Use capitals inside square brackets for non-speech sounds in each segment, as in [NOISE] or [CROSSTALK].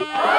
Oh! [LAUGHS]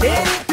Then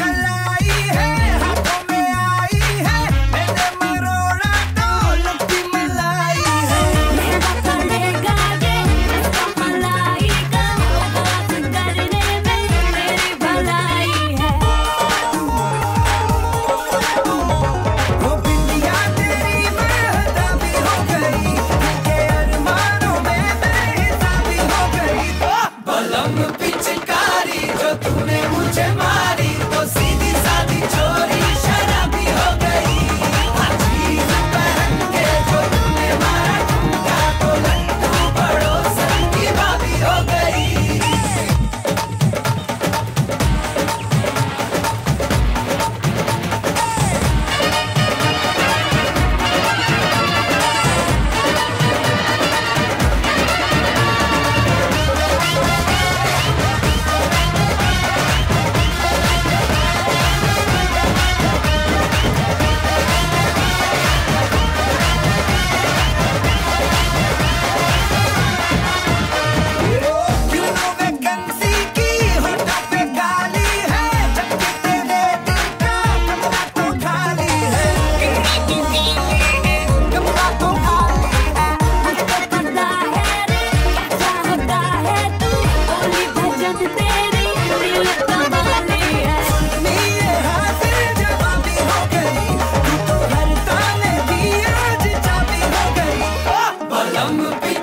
I'm a beast.